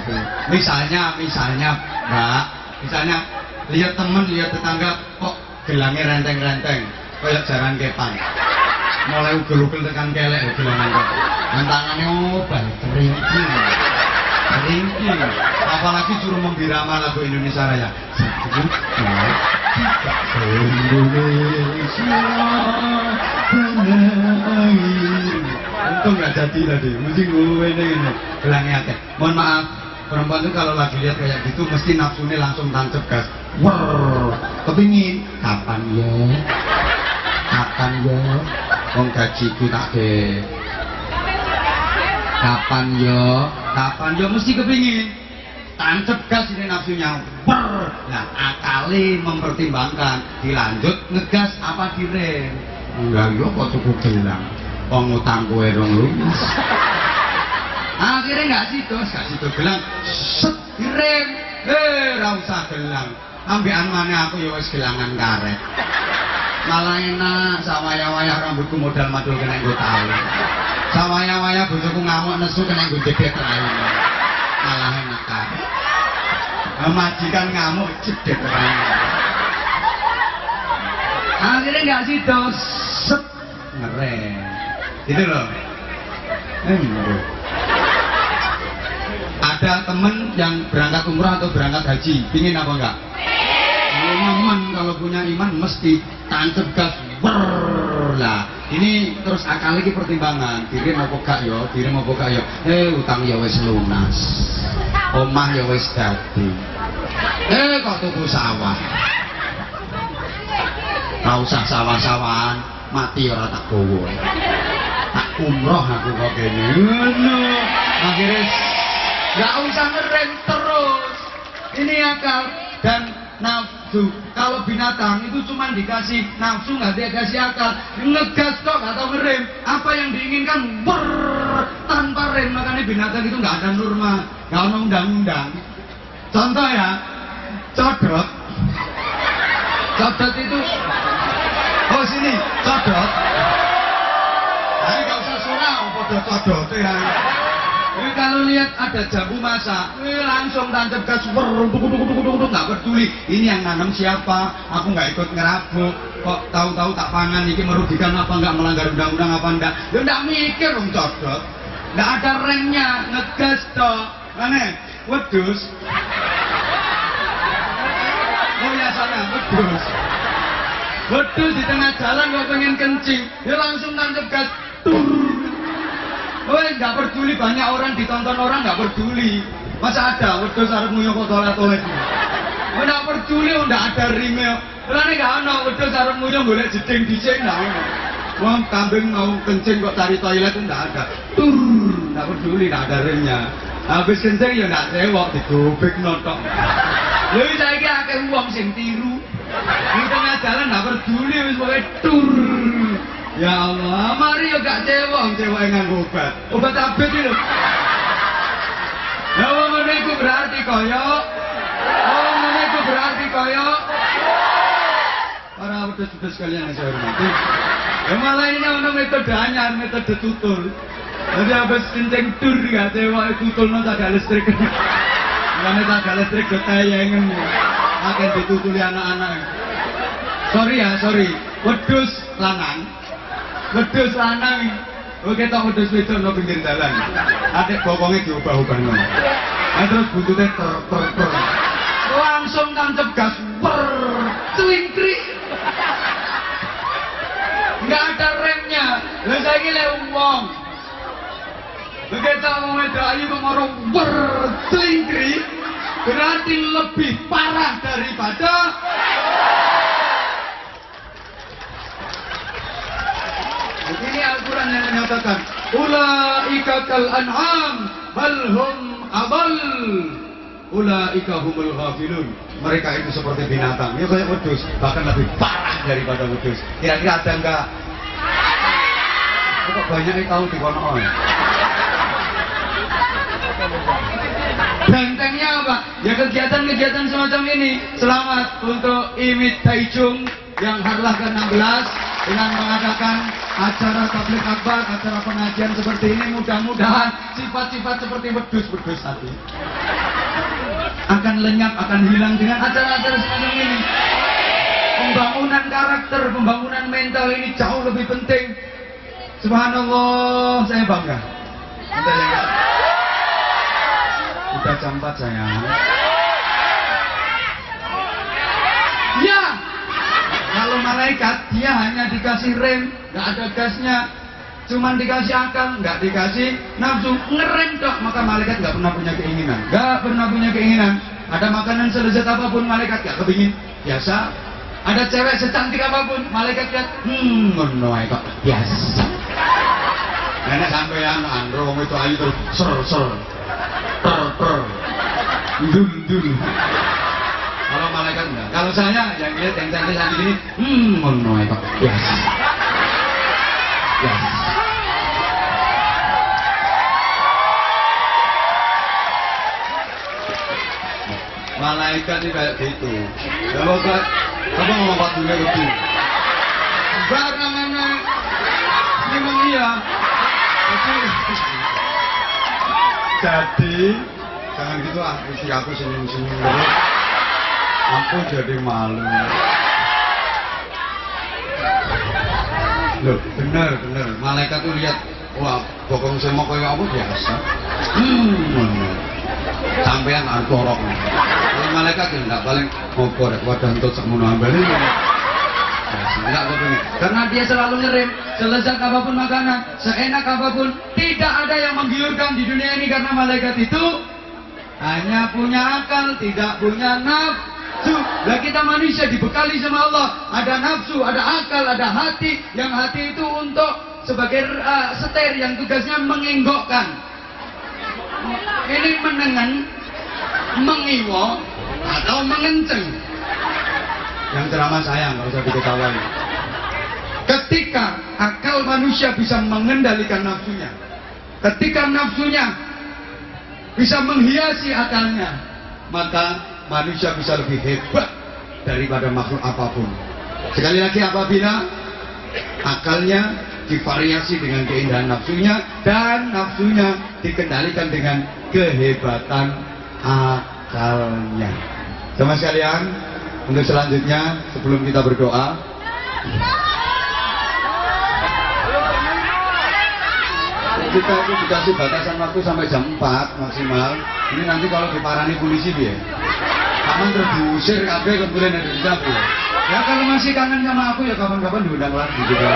itu. Misalnya, misalnya, Mbak, misalnya lihat temen, lihat tetangga kok gelangnya renteng-renteng, kayak jaran kepan. Mulai ugel-ugel tekan kelek gelangan kok. Tangannya obal, keringking. Keringking. Apalagi suruh membirama lagu Indonesia Raya. Sebutnya Indonesia tanah air. Untung nggak jadi tadi. Mesti gue ini gelangnya akeh. Mohon maaf, perempuan itu kalau lagi lihat kayak gitu mesti nafsunya langsung tancap gas. Wow, kepingin kapan ya? Kapan ya? Wong gajiku tak de. Kapan yo? Kapan yo mesti kepingin. Tancap gas ini nafsunya. Ber. Nah, akali mempertimbangkan dilanjut ngegas apa direm. Enggak yo kok cukup gelang. Wong utang kowe rong lunas. Akhirnya nggak situ, nggak situ gelang. Set direm. Eh, ra usah gelang. Ambekan mana aku ya wis gelangan karet. Malah enak sawaya-waya rambutku modal madul kena nggo tahu. Sawaya-waya bojoku ngamuk nesu kena nggo jedet rai. Malah enak karet. Nah, majikan ngamuk jedet rai. Akhirnya nggak situ, set ngerem. Itu loh. Eh. Ada temen yang berangkat umrah atau berangkat haji, pingin apa enggak? Teman kalau punya iman mesti tancap gas lah ini terus akal lagi pertimbangan. Diri mau gak yo diri mau gak yo eh utang ya wis lunas. Omah ya wis dadi. Eh kok tuku sawah? Gak usah sawah-sawahan. Mati ora tak gowo tak umroh aku kok ngono. Akhirnya gak usah ngerem terus. Ini akal dan nafsu. Kalau binatang itu cuma dikasih nafsu nggak dikasih akal. Ngegas kok tahu ngerem. Apa yang diinginkan? Brrrr, tanpa rem. Makanya binatang itu nggak ada norma. Nggak ada undang-undang. Contoh ya codot codot itu oh sini codot nah, ini nggak usah surau podo codot ya ini kalau lihat ada jambu masak, ini langsung tancap gas, nggak peduli. Ini yang nanam siapa? Aku nggak ikut ngerabuk. Kok tahu-tahu tak pangan, ini merugikan apa nggak melanggar undang-undang apa enggak? Ya nggak mikir dong codot. Nggak ada remnya, ngegas toh. Mana? Wedus. Oh ya sana, wedus. Wedus di tengah jalan kok pengen kencing, dia langsung tancap gas. Tur. Woi, nggak peduli banyak orang ditonton orang nggak peduli. Masa ada wedus arep nguyuh kok toilet-toilet. Oh, nggak peduli, oh, nggak ada rime. Lane nggak ono wedus arep nguyuh golek jeding dhisik nggak ono. Wong kambing mau kencing kok cari toilet itu nggak ada. Tur, nggak peduli, nggak ada remnya. Habis kencing ya nggak cewek, digobek notok. Lha iki saiki akeh wong sing tiru. Di tengah jalan nggak peduli wis pokoke tur. Ya Allah, mari yo gak cewek, cewek nganggo obat. Obat abet itu. Ya wong ngene berarti kaya Oh, ngene berarti kaya Para pedes-pedes kalian yang saya hormati. Ya malah ini ono metode anyar, metode tutul. Jadi habis kencing tur gak cewek tutul no tak listrik. Karena tak listrik tayangan. Akan ditutuli anak-anak. Sorry ya, sorry. Wedus lanang wedus lanang oke tak wedus wedok no pinggir jalan adek bokongnya diubah-ubah no nah, terus buntutnya ter ter ter. Langsung tancap gas per celingkrik. Nggak ada remnya. Lalu saya gila uang begitu mau wedok ayu mengorong ber celingkrik. Berarti lebih parah daripada Ini Al-Quran yang menyatakan Kal an'am Balhum abal Ula'ika humul ghafilun. Mereka itu seperti binatang. Ya kayak wedus Bahkan lebih parah daripada wedus Kira-kira ada enggak? Kok banyak yang tahu di kono? Bentengnya apa? Ya kegiatan-kegiatan semacam ini. Selamat untuk Imit Taichung Yang harlah ke-16 dengan mengadakan acara tablik akbar, acara pengajian seperti ini mudah-mudahan sifat-sifat seperti wedus-wedus tadi akan lenyap, akan hilang dengan acara-acara semacam ini. Pembangunan karakter, pembangunan mental ini jauh lebih penting. Subhanallah, saya bangga. Udah jam 4 sayang. Kalau malaikat dia hanya dikasih rem, nggak ada gasnya, cuman dikasih akal, nggak dikasih nafsu, ngerem dok, maka malaikat nggak pernah punya keinginan, nggak pernah punya keinginan. Ada makanan selezat apa pun malaikat nggak kepingin, biasa. Ada cewek secantik apa pun, malaikat lihat, hmm, ae kok biasa. Nenek sampean andro itu ayu terus ser ser ter ter dul dul. Kalau malaikat enggak. Kalau saya yang lihat yang cantik cantik ini, hmm, ngono ae kok biasa. Biasa. Malaikat ini kayak gitu. Kalau kok apa ngomong gitu? Bar namanya memang iya. Jadi, jangan gitu ah, isi aku senyum-senyum. Aku jadi malu. Loh, bener bener. Malaikat tuh lihat, wah, bokong semok kayak apa biasa. Hmm. Sampean. Kalau malaikat ya enggak paling ngopo rek wadah untuk ambane. Biasa, enggak apa Karena dia selalu ngerem, selezat apa pun makanan, seenak apa pun, tidak ada yang menggiurkan di dunia ini karena malaikat itu hanya punya akal, tidak punya nafsu. Lah kita manusia dibekali sama Allah, ada nafsu, ada akal, ada hati. Yang hati itu untuk sebagai uh, setir yang tugasnya mengenggokkan. Ini menengan, mengiwo, atau mengenceng. Yang ceramah saya nggak usah diketahui. Ketika akal manusia bisa mengendalikan nafsunya, ketika nafsunya bisa menghiasi akalnya, maka manusia bisa lebih hebat daripada makhluk apa pun. Sekali lagi apabila akalnya divariasi dengan keindahan nafsunya dan nafsunya dikendalikan dengan kehebatan akalnya. Sama sekalian, untuk selanjutnya sebelum kita berdoa, kita itu dikasih batasan waktu sampai jam 4 maksimal. Ini nanti kalau diparani polisi dia. Kamu terus diusir kabeh kemudian ada di dapur. Ya kalau masih kangen sama aku ya kapan-kapan diundang lagi juga.